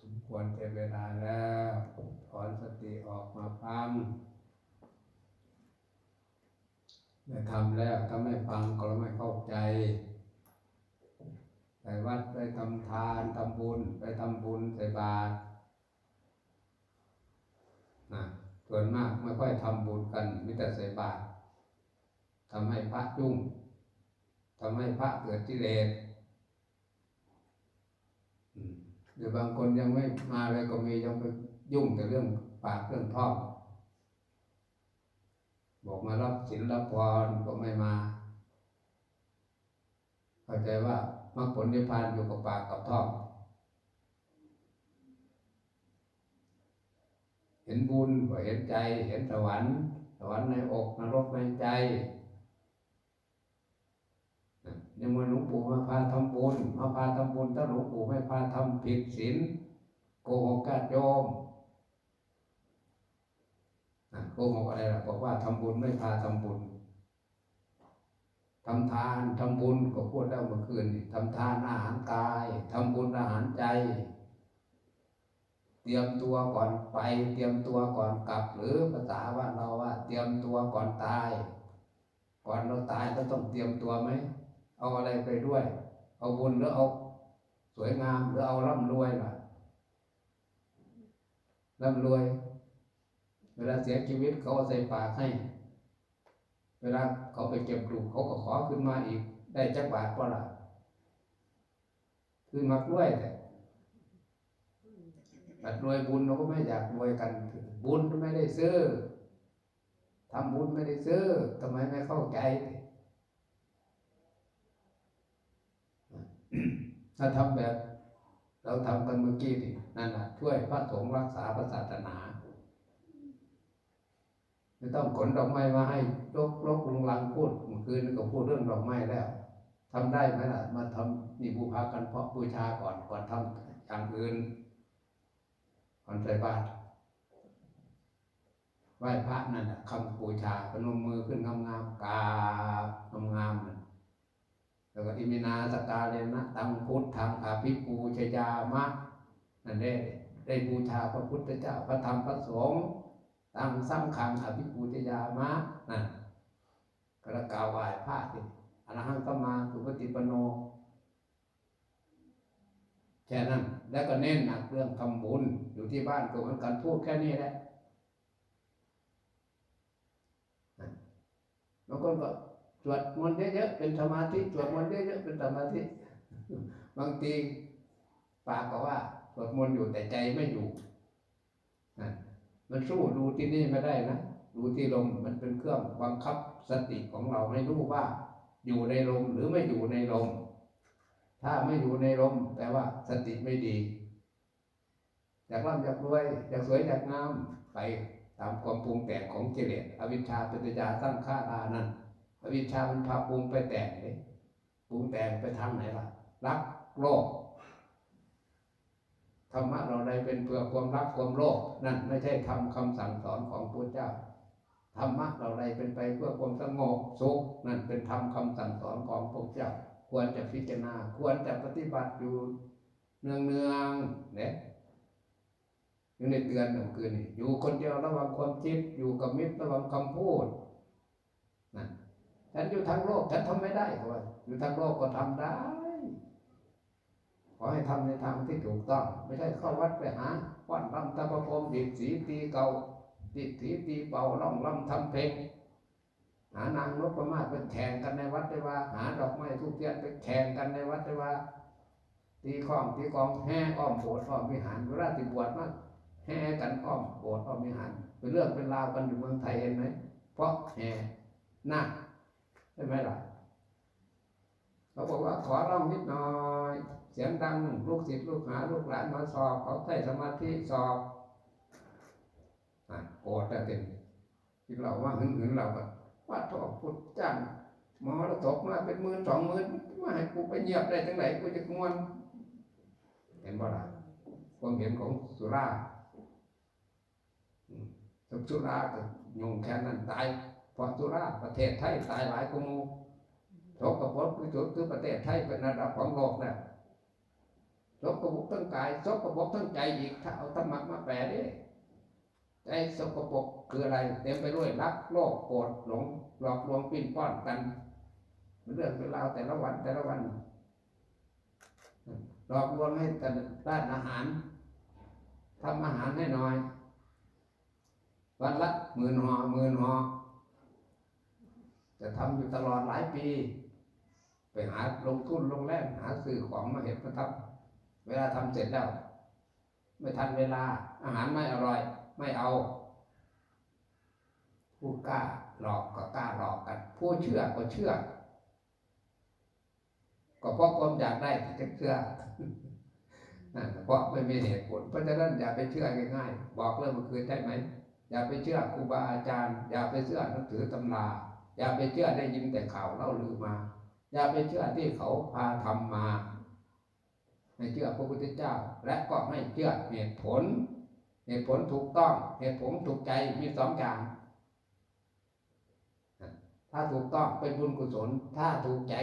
สมควรเต็มเวลาแล้วถอนสติออกมาฟังได้ทำแล้วถ้าไม่ฟังก็ไม่เข้าใจ ไปวัดไปทำทานทำบุญ ไปทำบุญใส่บาตรนะส่วนมากไม่ค่อยทำบุญกันมิแต่ใส่บาตรทำให้พระยุ่ง ทำให้พระเกิดกิเลสหรือบางคนยังไม่มาเลยก็มียังไปยุ่งแต่เรื่องปากเรื่องท้องบอกมารับศีลรับพรก็ไม่มาเข้าใจว่ามรรคผลนิพพานอยู่กับปากกับท้องเห็นบุญก็เห็นใจ เห็นสวรรค์สวรรค์ในอกนรกในใจ เนี่ยมันหลวงปู่มาพาทำบุญมาพาทำบุญถ้าหลวงปู่ไม่พาทำผิดศีลโกหกกาโยมอะโกหกอะไรล่ะบอกว่าทำบุญไม่พาทำบุญทำทานทำบุญก็พูดแล้เมื่อคืนทำทานอาหารกายทำบุญอาหารใจ เตรียมตัวก่อนไป เตรียมตัวก่อนกลับ หรือภาษาว่านเราว่า เตรียมตัวก่อนตาย ก่อนเราตายเราต้องเตรียมตัวไหม เอาอะไรไปด้วย เอาบุญหรือเอาสวยงามหรือเอาร่ำรวยล่ะร่ำรวย เวลาเสียชีวิตเขาใส่ปากให้ เวลาเขาไปเก็บดูกเขาก็ขอขึ้นมาอีก ได้จักบาทก็ละคือมักรวยแต่บัดรวยบุญเราก็ไม่อยากรวยกัน บุญไม่ได้ซื้อทำบุญไม่ได้ซื้อทำไมไม่เข้าใจ ถ้าทำแบบ เราทำกันเมื่อกี้นี่นั่นแหละช่วยพระสงฆ์รักษาพระศาสนาไม่ต้องขนดอกไม้มาให้ลกลกลงลังพูดเมื่อคืนก็พูดเรื่องดอกไม้แล้วทำได้ไหมล่ะ มาทำนี่บูชากันเพราะบูชาก่อนก่อนทำอย่างอื่นก่อนใส่บาตรไหว้พระนั่นแหะคำบูชาพนมมือขึ้นงามๆกาบงามๆ แล้วก็อิมินาสกาเลนะตังพุทธังอาภิปูชยามะนั่นได้ได้บูชาพระพุทธเจ้าพระธรรมพระสงฆ์ตั้งซ้ำคังอภิปูชยามะนั่นก็ละกาวไหว้พระสิอรหังก็มาสุปฏิปโนแค่นั้น แล้วก็เน้นหนักเรื่องทำบุญอยู่ที่บ้านก็เหมือนกันพูดแค่นี้แหละบางคนก็ สวดมนต์เยอะๆเป็นสมาธิสวดมนต์เยอะๆเป็นสมาธิบางทีปากก็ว่าสวดมนต์อยู่แต่ใจไม่อยู่มันสู้ดูที่นี่ไม่ได้นะดูที่ลมมันเป็นเครื่องบังคับสติของเราให้รู้ว่า อยู่ในลมหรือไม่อยู่ในลม ถ้าไม่อยู่ในลมแปลว่าสติไม่ดีอยากร่ำอยากรวยอยากสวยอยากงามไปตามความปรุงแต่งของกิเลสอวิชชาปัญญาตั้งค่าอานั่น อวิชชามันพาปรุงไปแต่งเลยปรุงแต่งไปทางไหนล่ะ รักโลภธรรมะเราได้เป็นเพื่อความรักความโลภนั่นไม่ใช่ทำคำสั่งสอนของพระเจ้าธรรมะเราได้เป็นไปเพื่อความสงบสุขนั่นเป็นธรรมคำสั่งสอนของพระเจ้าควรจะพิจารณา ควรจะปฏิบัติอยู่เนืองเนืองๆเนี่ยอยู่ในเตือนหนึ่งคืนนี่อยู่คนเดียวระวังความคิดอยู่กับมิตรระวังคำพูด ฉันอยู่ทางโลกฉันทำไม่ได้เขาว่าอยู่ทางโลกก็ทำได้ ขอให้ทำในทางที่ถูกต้อง ไม่ใช่เข้าวัดไปหาป้อนรำตะประพรมดีดสีตีเก่าดีดสีตีเป่าร้องรำทำเพลงหานางนพมาศไปแข่งกันในวัดได้ว่า หาดอกไม้ทุกเทียนไปแข่งกันในวัดได้ว่า ตีข้องตีกองแห่อ้อมโบสถ์อ้อมวิหารเวลาติบวชมาแห่กันอ้อมโบสถ์อ้อมวิหารเป็นเรื่องเป็นราวกันอยู่เมืองไทยเห็นไหมเพราะแห่นาค ใช่ไหมล่ะเขาบอกว่าขอร้องนิดหน่อย เสียงดังลูกศิษย์ลูกหาลูกหลานมาสอบเขาใช้สมาธิสอบอะโกรธแต่เต็มที่เราว่าหึงหึงเราก็ว่าทอพุทธจ้างหมอเราตกมาเป็นหมื่นสองหมื่นมาให้กูไปเงียบได้จังไหนกูจะงวนเห็นบ่ล่ะความเห็นของสุราสุราก็ยงแค่นั้นตาย พราะสุราประเทศไทยตายหลายกว่ามูสกปรกที่สุดคือประเทศไทยเป็นระดับของโลกแล้วสกปรกทั้งกายสกปรกทั้งใจอีกถ้าเอาธรรมะมาแปลดิใจสกปรกคืออะไร เต็มไปด้วยรักโลภโกรธหลงหลอกลวงปิ้นป้อนกันเรื่องเป็นราวแต่ละวันแต่ละวันหลอกลวงให้แต่ด้านอาหารทำอาหารให้น่อย วันละหมื่นหอหมื่นหอ จะทำอยู่ตลอดหลายปี ไปหาลงทุนลงแรงหาซื้อของมาเห็นมาทำเวลาทำเสร็จแล้ว ไม่ทันเวลาอาหารไม่อร่อย ไม่เอา ผู้กล้าหลอกก็กล้าหลอกกัน ผู้เชื่อก็เชื่อ ก็เพราะความอยากได้ที่จะเชื่อนั่นเพราะไม่มีเหตุผลเพราะฉะนั้นอย่าไปเชื่อง่ายๆบอกเรื่องเมื่อคืนได้ไหมอย่าไปเชื่อครูบาอาจารย์ อย่าไปเชื่อหนังสือตำรา อย่าไปเชื่อได้ยินแต่ข่าวเล่าลือมา อย่าไปเชื่อที่เขาพาทำมาให้เชื่อพระพุทธเจ้า และก็ให้เชื่อเหตุผล เหตุผลถูกต้อง เหตุผลถูกใจมีสองอย่างถ้าถูกต้องเป็นบุญกุศล ถ้าถูกใจ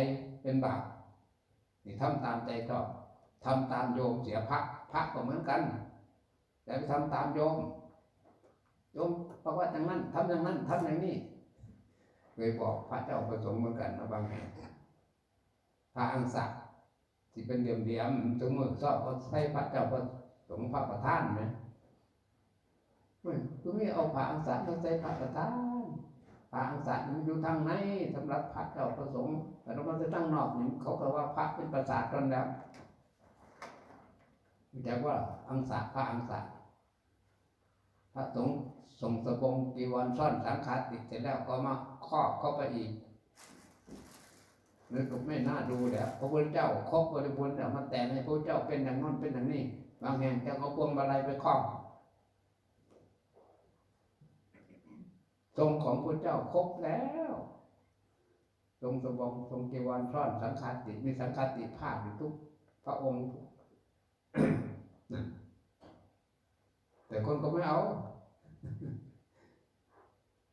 เป็นบาปนี่ทำตามใจชอบทำตามโยมเสียพระพระก็เหมือนกันแต่ไปทำตามโยมโยมบอกว่าอย่างนั้นทำอย่างนั้นทำอย่างนี้ เคยบอกพระเจ้าประสงค์เหมือนกันนะบางแห่งพระอังสักที่เป็นเดียมเดียมสมมติชอบก็ใช้พระเจ้าประสงค์พระประธานไหมเฮ้ยคือไม่เอาพระอังสักต้องใช้พระประธานพระอังสักมันอยู่ทางไหนสำหรับพระเจ้าประสงค์แต่เราจะตั้งนอกนี่เขาก็ว่าพระเป็นประสาทกันแล้วแต่ว่าอังสักพระอังสักพระสงฆ์ส่งสบงจีวรซ่อนสังฆาติดเสร็จแล้วก็มา รอบเข้าไปอีกนี่ก็ไม่น่าดูแล้วพระพุทธเจ้าครบบริบูรณ์แต่มาแต่ให้พระเจ้าเป็นอย่างนั้นเป็นอย่างนี้บางแห่งจะเอาพวงมาลัยไปครอบทรงของพระเจ้าครบแล้วทรงสบงทรงจีวรซ่อนสังฆาติมีสังฆาติภาพอยู่ทุก พระองค์แต่คนก็ไม่เอา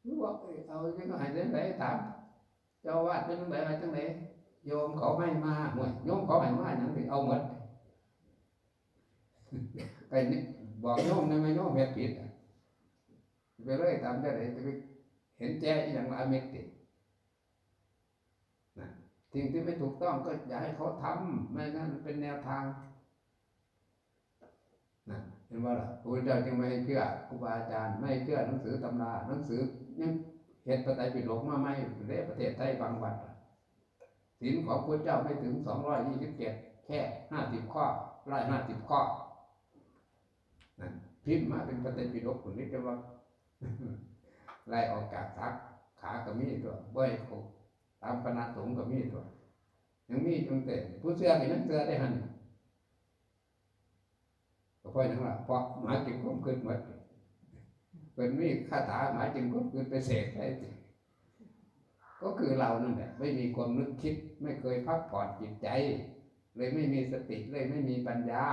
รู้ว่าเอาจังไงจังไหนถามเจ้าอาวาดเป็นจังไหนอะไรจังไหนโยมเขาไม่มาหวยโยมเขาไม่มาอย่างนี้เอาหมดไปนี่บอกโยมได้ไหมโยมเฮ็ดผิดไปเลยตามได้เลยจะไปเห็นแจ้อย่างละเมติสิ่งที่ไม่ถูกต้องก็อย่าให้เขาทำไม่งั้นเป็นแนวทางนะเห็นว่าล่ะพระพุทธเจ้าจึงไม่เชื่อครูบาอาจารย์ไม่เชื่อหนังสือตำราหนังสือ ยังเห็นประไตรปิฎกมาไม่ในประเทศไทยบางวัดศีลของพระเจ้าไม่ถึงสองร้อยยี่สิบเจ็ดแค่ห้าสิบข้อร้อยห้าสิบข้อนั่นพิมพ์มาเป็นประไตรปิฎกคนนี้จะว่าไล่ออกจากทักขาก็มีตัวเบ้ยเขาตามคณะสงฆ์ก็มีตัวยังมีจงแต่ผู้เสื้อก็ยังเสื้อได้หันก็พราะอย่งนั้นเพราะหมายถึงความขึ้นหมด เป็นมีคาถาหมายถึงความขึ้นไปเสกได้สิก็คือเรานั่นแหละไม่มีความนึกคิด ไม่เคยพักผ่อนจิตใจ เลยไม่มีสติเลยไม่มีปัญญา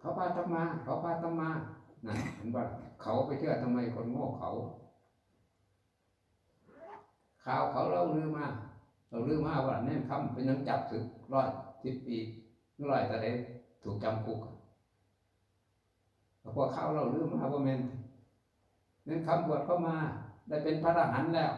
เขาพาธรรมาเขาพาธรรมานะเห็นว่าเขาไปเชื่อทำไมคนโง่เขาข่าวเขาเล่าลือมาเราลือมาว่าแน่นคำเป็นนังจับสึกร้อยสิบปีร้อยแต่เดถูกจำคุก พอข่าเราลือมาว่าแม่นแน่นคำบวชเข้ามา ได้เป็นพระอรหันต์แล้ว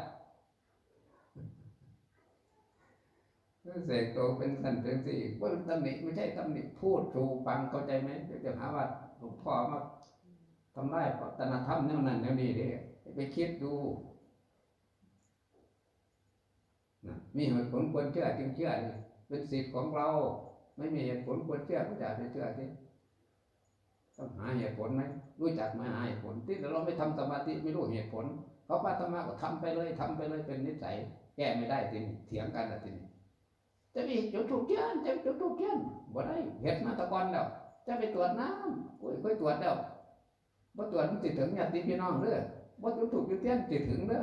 เสกโตเป็นสันเป็นสี่ว่าตำหนิไม่ใช่ตำหนิพูดถูกฟังเข้าใจไหมเดี๋ยวจะหาว่าหลวงพ่อมาทำลายวัฒนธรรมแนวนั้นแนวนี้ด้ไปคิดดูมีเหตุผลควรเชื่อจึงเชื่อเป็นสิทธิ์ของเรา ไม่มีเหตุผลควรเชื่อก็อย่าไปเชื่อที่ ต้องหาเหตุผลไหมรู้จักไหมหาเหตุผล ที่เราไม่ทำสมาธิไม่รู้เหตุผลเขาปาตมาก็ทำไปเลยทำไปเลยเป็นนิสัย แก้ไม่ได้ทีนี้เถียงกันทีนี้จะมีจุดถูกเทียนจะจุดถูกเทียนบ่ได้เห็ดมาตะกอนแล้ว จะไปตรวจน้ำโอ้ยค่อยตรวจแล้วบ่ตรวจมันติดถึงญาติพี่น้องเด้อบ่ถูกถูกอยู่เตี้ยนติดถึงเด้อ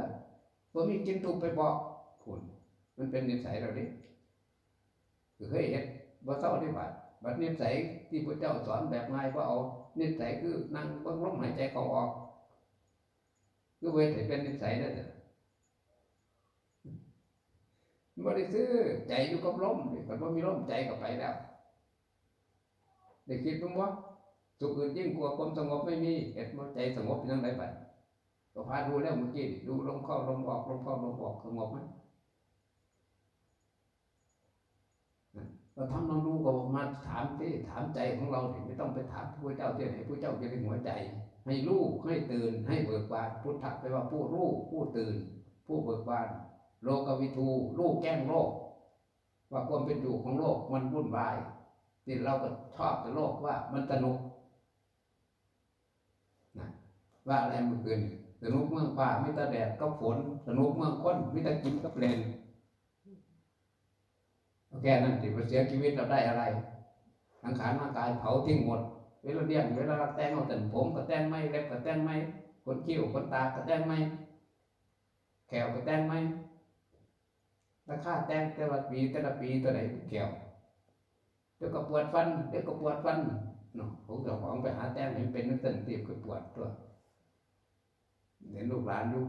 บ่มีกินถูกไปบอกคุณมันเป็นนิสัยเราดิคือเคยเห็นบ่เศร้าที่บัดบัดนิสัยที่พระเจ้าสอนแบบง่ายก็เอา นิสัยคือนั่งเบิ่งลมหายใจเขาออกคือเวทเป็นนิสัยนั่นแหละบ่ได้ซื้อใจอยู่กับลมนี่มันบ่มีลมใจก็ไปแล้วได้คิดบ้างบ่าสุขอื่นยิ่งกว่าความสงบไม่มีเห็นบ่ใจสงบเป็นจังไดบัดก็พาดูแล้วเมื่อกี้ดูลมเข้าลมออกลมเข้าลมออกสงบไหม เราทำลองดูก็มาถามที่ถามใจของเราถึงไม่ต้องไปถามพระเจ้าที่ไหนพระเจ้าจะเป็นหัวใจ ให้รู้ให้ตื่นให้เบิกบานพุทธะแปลว่าผู้รู้ผู้ตื่น ผู้เบิกบานโลกวิทูรู้แก้งโลก ว่าความเป็นอยู่ของโลกมันวุ่นวายที่เราก็ชอบแต่โลกว่ามันสนุกนะว่าอะไรเมื่อคืนสนุกเมืองป่ามิตรแดดก็ฝนสนุกเมืองค้นมิตรกินก็เพลน แค่นั้นที่เสียชีวิตเราได้อะไรสังขารร่างกายเผาทิ้งหมดเวลาเลี้ยงเวลาแต่งเอาแต่ผมก็แต่งไม่เล็บก็แต่งไม่ขนคิ้วขนตาก็แต่งไม่แขวก็แต่งไม่ราคาแต่งแต่ละปีแต่ละปีตัวไหนแขวเดี๋ยวก็ปวดฟันเดี๋ยวก็ปวดฟันเนาะผมจ้าของไปหาแต่งให้เป็นนักเต้นตีบก็ปวดตัวเห็นลูกหลานอยู่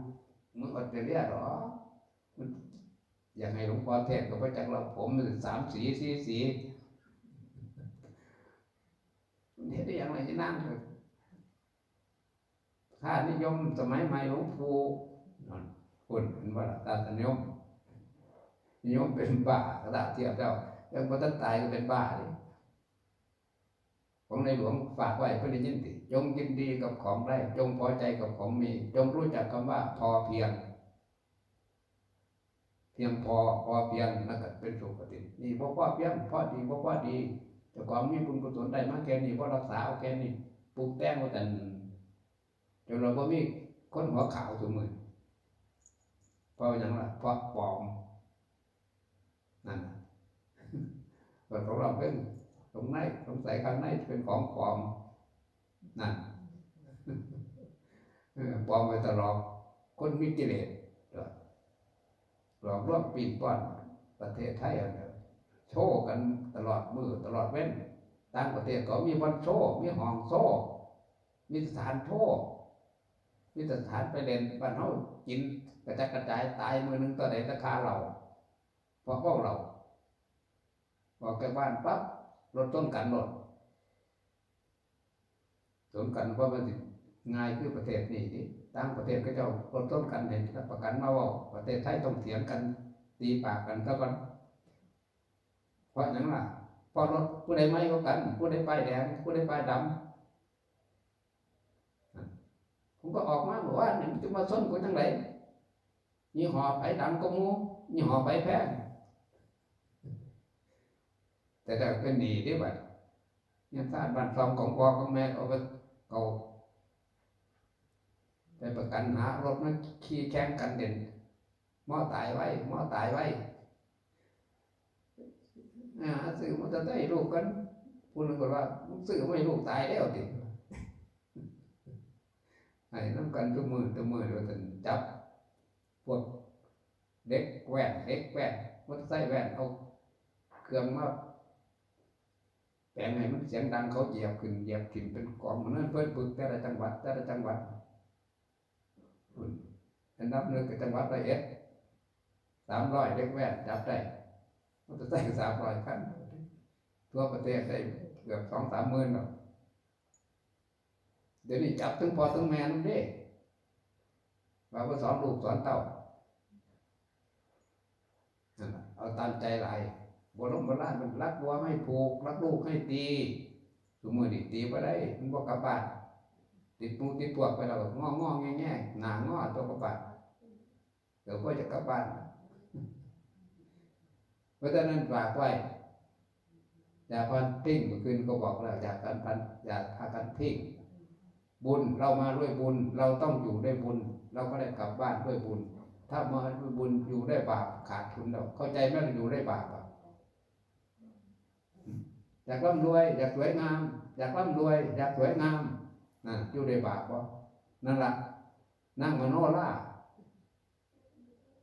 เมื่อออสเรเลียหรอ อยากให้หลวงพ่อเทศก็ไปจากเราผมสามสีสีสีเห็นได้อย่างไรที่นั่งเลยค่านิยมสมัยใหม่หลวงปู่นั่นคุณเห็นว่าตาตนิยมนิยมเป็นบ้ากระดาษเทียบเจ้ายังพอท่านตายก็เป็นบ้าเลยของในหลวงฝากไว้เพื่อได้ยินติจงยินดีกับของได้ จงพอใจกับของมี จงรู้จักคำว่าพอเพียง พียงพอพอเพียงนั่นก็เป็นสุขตินี่บ่พอเพียงพอดีบ่พอดีเจ้าของมีบุญกุศลได้มาแค่นี้บ่รักษาเอาแค่นี้ปลูกแต่งว่าแต่จนเราบ่มีคนหัวขาวสมือเพราะอย่างไรเพราะปลอมนั่นส่ของเราเป็นตรงไหนสงสัยข้างในเป็นของปลอมนั่นปลอมไปตลอดคนมีกิเลส หลอกลวงปีนป้อนประเทศไทยโชว์กันตลอดมือตลอดเว้นต่างประเทศก็มีวันโชว์มีห้องโชว์มีสถานโชว์มีสถานไปเล่นบ้านเฮากินกระจายกระจายตายมือหนึ่งตัวไหนราคาเราเพราะพวกเราบอกแกบ้านปั๊บรถต้นกันรถต้นกันเพราะมันง่ายคือประเทศนี้ที่ ต่างประเทศก็จะรถต้นกันเห็นประกันมาว่าประเทศไทยต้องเถียงกันตีปากกันเท่ากันเพราะอย่างล่ะพอรถผู้ใดไม่ก็กัน ผู้ใดป้ายแดงผู้ใดป้ายดำผมก็ออกมาบอกว่าเนี่ยจะมาส้นกูทั้งไหนยี่ห้อไผ่ดำก็มูยี่ห้อไผ่แพงแต่ถ้าเป็นหนีได้บัดเนี่ยถ้าบัตรซองของพ่อของแม่เอาไปเก่า ไปประกันหารถนั้นขี่แข่งกันเด่นหม้อตายไว้หม้อตายไว้หาซื้อมอเตอร์ไซค์ลูกกันพูดนึงกว่าซื้อไม่ลูกตายแล้วติไอ้น้ำกันตัวมือตัวมือเดี๋ยวจะจับพวกเด็กแหวนเด็กแหวนมอเตอร์ไซค์แว่นเอาเครื่องมาแปลงให้มันเสียงดังเขาเหยียบขึ้นเหยียบขึ้นเป็นกองมันนั่นเพิ่นปึกแต่ละจังหวัดแต่ละจังหวัด อันดับหนึ่งกับจังหวัดละเอ็ดสามร้อยเด็กแว่นจับได้มอเตอร์ไซค์สามร้อยคันทั่วประเทศได้เกือบสองสามหมื่นหรอกเดี๋ยวนี้จับถึงพอถึงแม่นเด้ว่าก็สอนลูกสอนเต้าเอาตามใจหลายโบราณโบราณมันรักวัวไม่ผูก รักลูกให้ตีสมมือนี่ตีไปได้ มันบอกกลับบ้าน ติดมูติดพวกไปแล้วงอง้อแง่แง่หนาง้อตัวกลับบ้าเดี๋ยวก็จะกลับบ้านเพราะฉะนั้นฝากไว้อย่าพันทิ้งเมื่อคืนก็บอกแล้วอย่ากันพันอย่าพากันทิ้งบุญเรามาด้วยบุญ เราต้องอยู่ด้วยบุญ เราก็ได้กลับบ้านด้วยบุญ ถ้ามาด้วยบุญอยู่ได้บาปขาดทุนเราเข้าใจไหมเราอยู่ได้บาปอะอยากร่ำรวย อยากสวยงาม อยากร่ำรวย อยากสวยงาม นั่นอยู่ได้บาปบ่นั่นละนั่งมโนล่า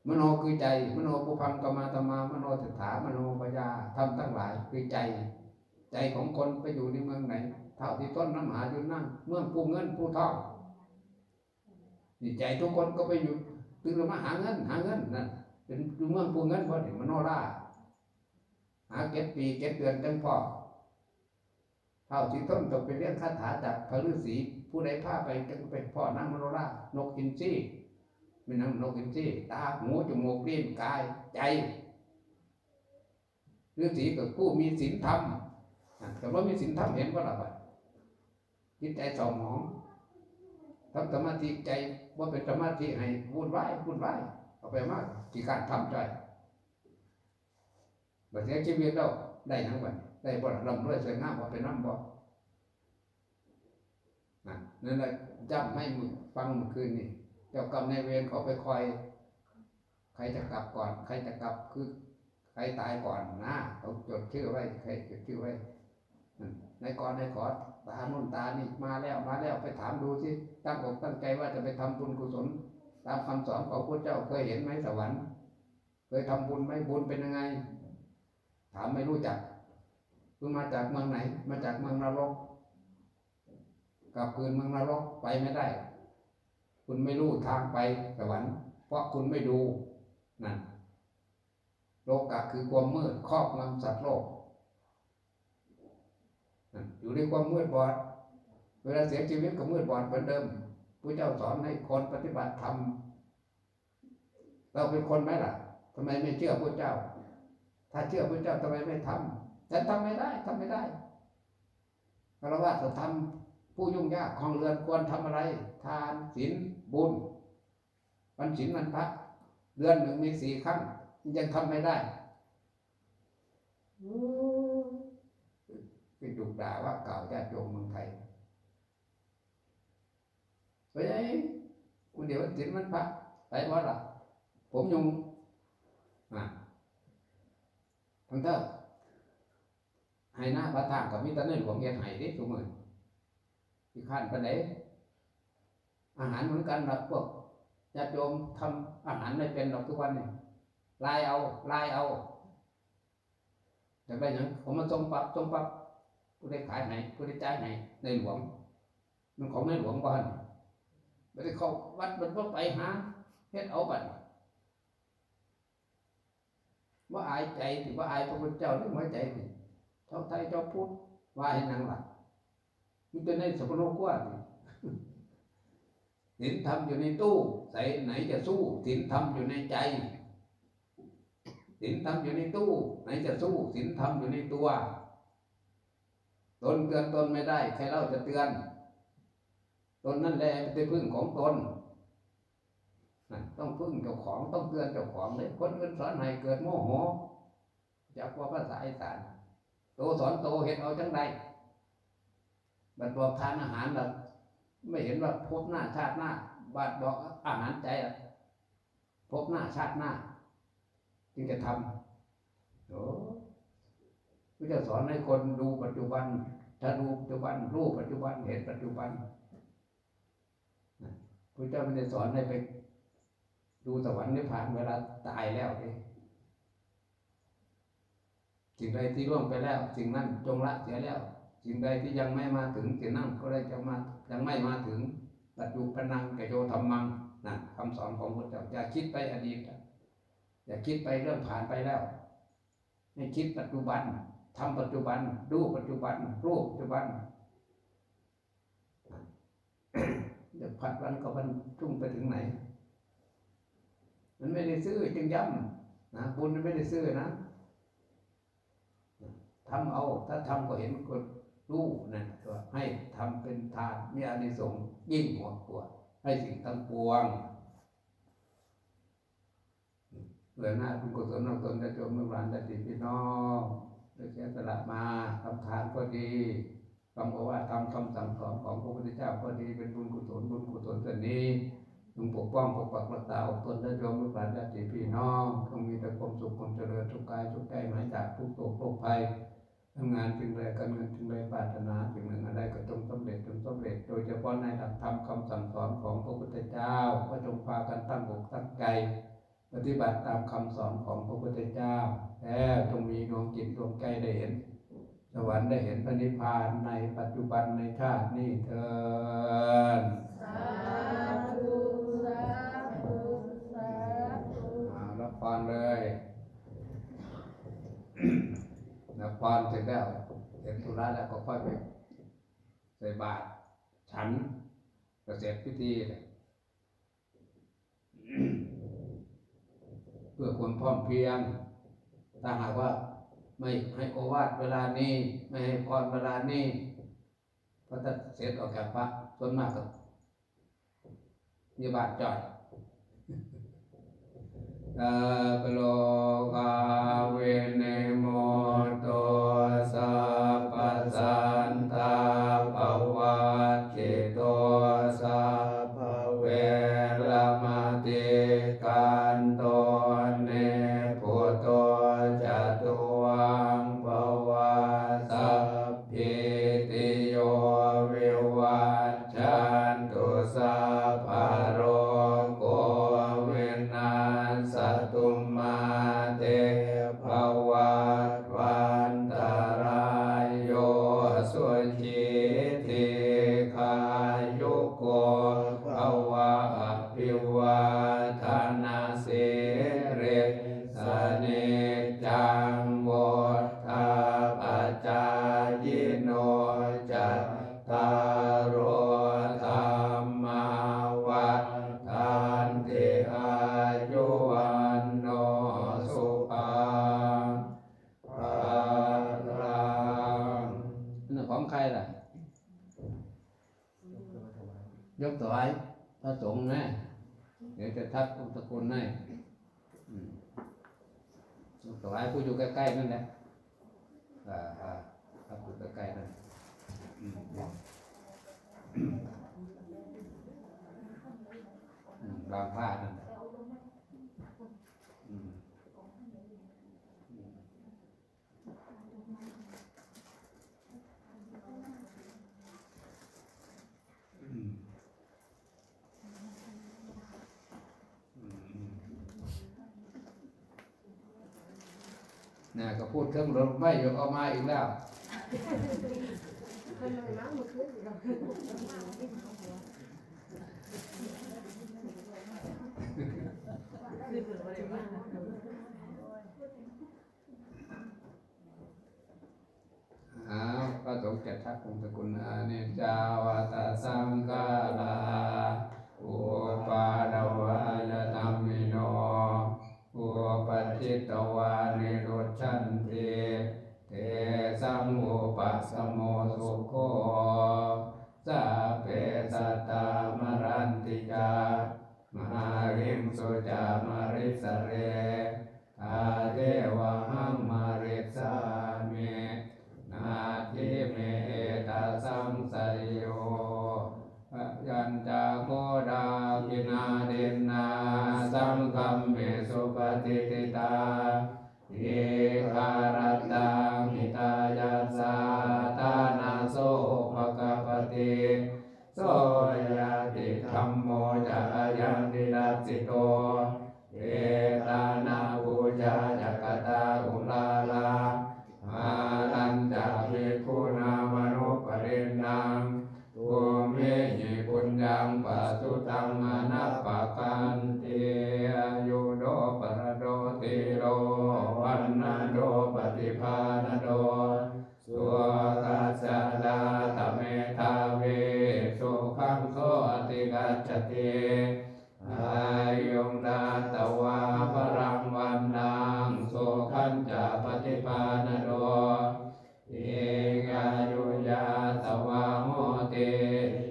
มโนคือใจ มโนปุพังกมาตมามโนติถามโนปยาทำทั้งหลายคือใจ ใจของคนไปอยู่ในเมืองไหนเท่าที่ต้นน้ำหาอยู่นั่งเมืองผู้เงินผู้ทองนี่ใจทุกคนก็ไปอยู่ตื่นมาหาเงิน หาเงินนั่นเป็นอยู่อพูเมืองภูเงินพอถึงมโนราหาเก็ดปีเก็ดเดือนจังพอ เท่าที่ต้นต้องไปเรียนคาถาจากพระฤาษีผู้ใดพาไปจังไปพ่อนั่งมโนรานกอินทรีไม่นั่งนกอินทรีตาหูจมูกลิ้นกายใจฤาษีกับผู้มีศีลธรรมแต่ว่ามีศีลธรรมเห็นว่าอะไรจิตใจสองหมองทำสมาธิใจว่าเป็นสมาธิให้วุ่นวายวุ่นวายเอาไปมากที่การทำใจบัดเสียชีวิตเราได้ยังบัด ได้บ่ลำรวยสวยงามว่าเป็นน้ำบ่นั่นแหละจำให้มึงฟังเมื่อคืนนี่เจ้ากรรมในเวรเขาไปคอย ใครจะกลับก่อน ใครจะกลับคือใครตายก่อนนะเขาจดชื่อไว้ใครจดชื่อไว้ในก่อนในขอตานุ่นตานี่มาแล้วมาแล้วไปถามดูสิตั้งอกตั้งใจว่าจะไปทำบุญกุศล ตามคำสอนของพระเจ้าเคยเห็นไหมสวรรค์ เคยทำบุญไหมบุญเป็นยังไง ถามไม่รู้จัก คุณมาจากเมืองไหน มาจากเมืองนรกกลับคืนเมืองนรกไปไม่ได้ คุณไม่รู้ทางไปสวรรค์ เพราะคุณไม่ดูนั่นโลกะคือความมืดครอบงำสัตว์โลกอยู่ในความมืดบอด เวลาเสียชีวิตก็มืดบอดเหมือนเดิมพระเจ้าสอนให้คนปฏิบัติธรรมเราเป็นคนไหมล่ะทำไมไม่เชื่อพระเจ้า ถ้าเชื่อพระเจ้าทำไมไม่ทำ ฉันทำไม่ได้ทำไม่ได้คารวะจะทำผู้ยุ่งยากของเรือนควรทำอะไร ทานศีลบุญวันศีลวันพระเดือนหนึ่งมีสี่ครั้งยังทำไม่ได้คือดุด่าว่าเก่าญาติโยมเมืองไทยไปไหนคุณเดี๋ยวศีลวันพระไปวัดละผมยุงอะทั้งเท่า ให้หน้าพระทางกับมิตรเนื่ของเงียนไห้ดิทุกมือที่ขั้นไปไหนอาหารเหมือนกันนะพวกญาติโยมทำอาหารไม่เป็นหรอกทุกวันเนี่ลายเอาลายเอาอยากได้ยังผมมาทรงปรับทรงปรับผู้ได้ขายไหนผู้ได้จ่ายไหนในหลวง มันของในหลวงก่อนไม่ได้เข้าวัดมันก็ไปหาเฮ็ดเอาบัตรว่าอายใจถือว่าอายพระพุทธเจ้าหรือหัวใจนี่ เท่าไทยเจ้าพูดว่าให้นนางหลักมันเป็นในสมโนกว่าสินธรรมอยู่ในตู้ใส่ไหนจะสู้สินธรรมอยู่ในใจสินธรรมอยู่ในตู้ไหนจะสู้สินธรรมอยู่ในตัวตนเตือนตนไม่ได้ ใครเล่าจะเตือนตนนั่นแหละเป็นพึ่งของตนต้องพึ่งเจ้าของต้องเตือนเจ้าของเลยคนอื่นสอนให้เกิดโมโหจากว่าภาษาอีสาน โตสอนโตเห็นเอาจังใดบัดบอกทานอาหารเราไม่เห็นว่าพบหน้าชาติหน้าบาดบอกอาหารใจพบหน้าชาติหน้า จึงจะทำโอ้พระเจ้าสอนให้คนดูปัจจุบัน ถ้าดูปัจจุบันรู้ปัจจุบันเห็นปัจจุบันพระเจ้าไม่ได้สอนให้ไปดูสวรรค์นิพพานเวลาตายแล้วเอง สิ่งใดที่ล่วงไปแล้วสิ่งนั้นจงละเสียแล้ว สิ่งใดที่ยังไม่มาถึงสิ่งนั้นก็ได้จะมายังไม่มาถึงปัจจุบันังกโยธรรมังนะคำสอนของพระเจ้าอย่าคิดไปอดีตอย่าคิดไปเรื่องผ่านไปแล้วให้คิดปัจจุบันทำปัจจุบัน ดูปัจจุบันรูปปัจจุบันเดี๋ยวผัดวันก็วันชุ่งไปถึงไหน มันไม่ได้ซื้อจึงย้ำนะบุญมันไม่ได้ซื้อนะ ทำเอา ถ้าทำก็เห็นก็รู้นะตัวให้ทำเป็นทานมีอานิสงส์ยิ่งหัวกว่าให้สิ่งทั้งปวงเหลือหน้าคุณกุศลนตนจะจมเมื่อวานจะติพี่น้องได้เสียสละมาทำทานก็ดีคำบอกว่าทำคำสั่งสอนของพระพุทธเจ้าก็ดีเป็นบุญกุศลบุญกุศลส่วนนี้จงปกป้องปกปักรักษาอดทนและยอมลูกหลานญาติพี่น้องจงมีแต่ความสุขความเจริญทุกกายทุกใจหายจากทุกโศกโรคภัย ทำงานถึงไรการเงินถึงไรปรารถนาถึงหนึ่งอะไรก็ตจงสำเร็จตจงสำเร็จ โดยเฉพาะในหลักธรรมคำสั่งสอนของพระพุทธเจ้าก็จงพากันตั้งอกตั้งใจ ปฏิบัติตามคำสอนของพระพุทธเจ้าแล้วจงมีดวงจิตดวงใจได้เห็น สวรรค์ได้เห็นพระนิพพานในปัจจุบันในชาตินี้เถิดสาธุสาธุสาธุรับปานเลย แล้วควานได้เสร็จธุระแล้วก็ค่อยไปใส่บาตรฉันกระเสร็จพิธีเพื่อคนพร้อมเพียง ถ้าหากว่าไม่ให้โอวาทเวลานี้ ไม่ให้พรเวลานี้พระท่เสร็จออกจากพระส่วนมากก็มีบาตรจ่อย สัพพสันตา ทัศน์ตะโกนให้ถวายผู้อยู่ใกล้ๆนั่นแหละอ่าาผู้ใกล้ๆนั่นบางพลาดนั่นแหละ นะก็พูดเครื่องรถไม่ยกออกมาอีกแล้วอ้าวก็สงจัดทักคงสกุล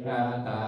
ตระตา